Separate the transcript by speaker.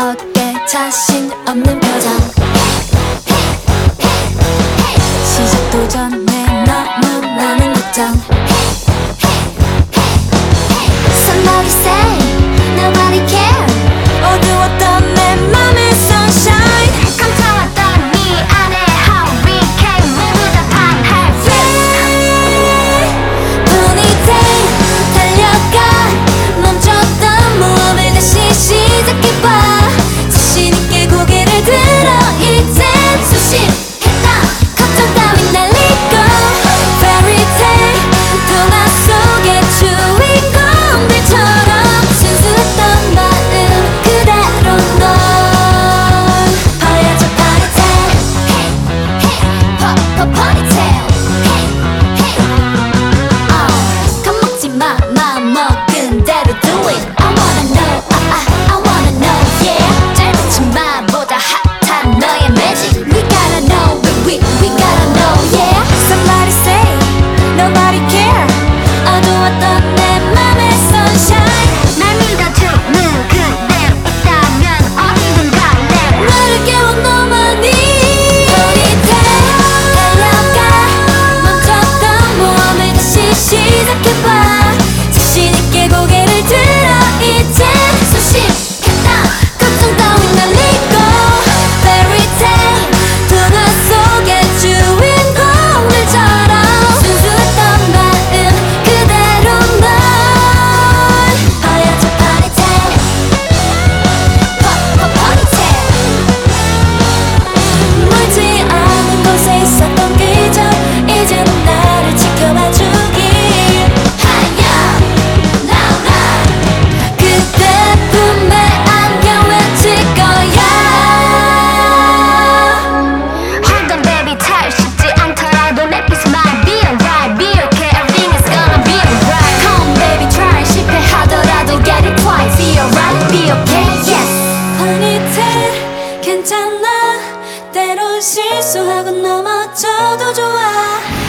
Speaker 1: 어깨 자신 없는 표정. 시작도 전에 너무 많은 걱정. 괜찮아. 때론 실수하고 넘어져도 좋아.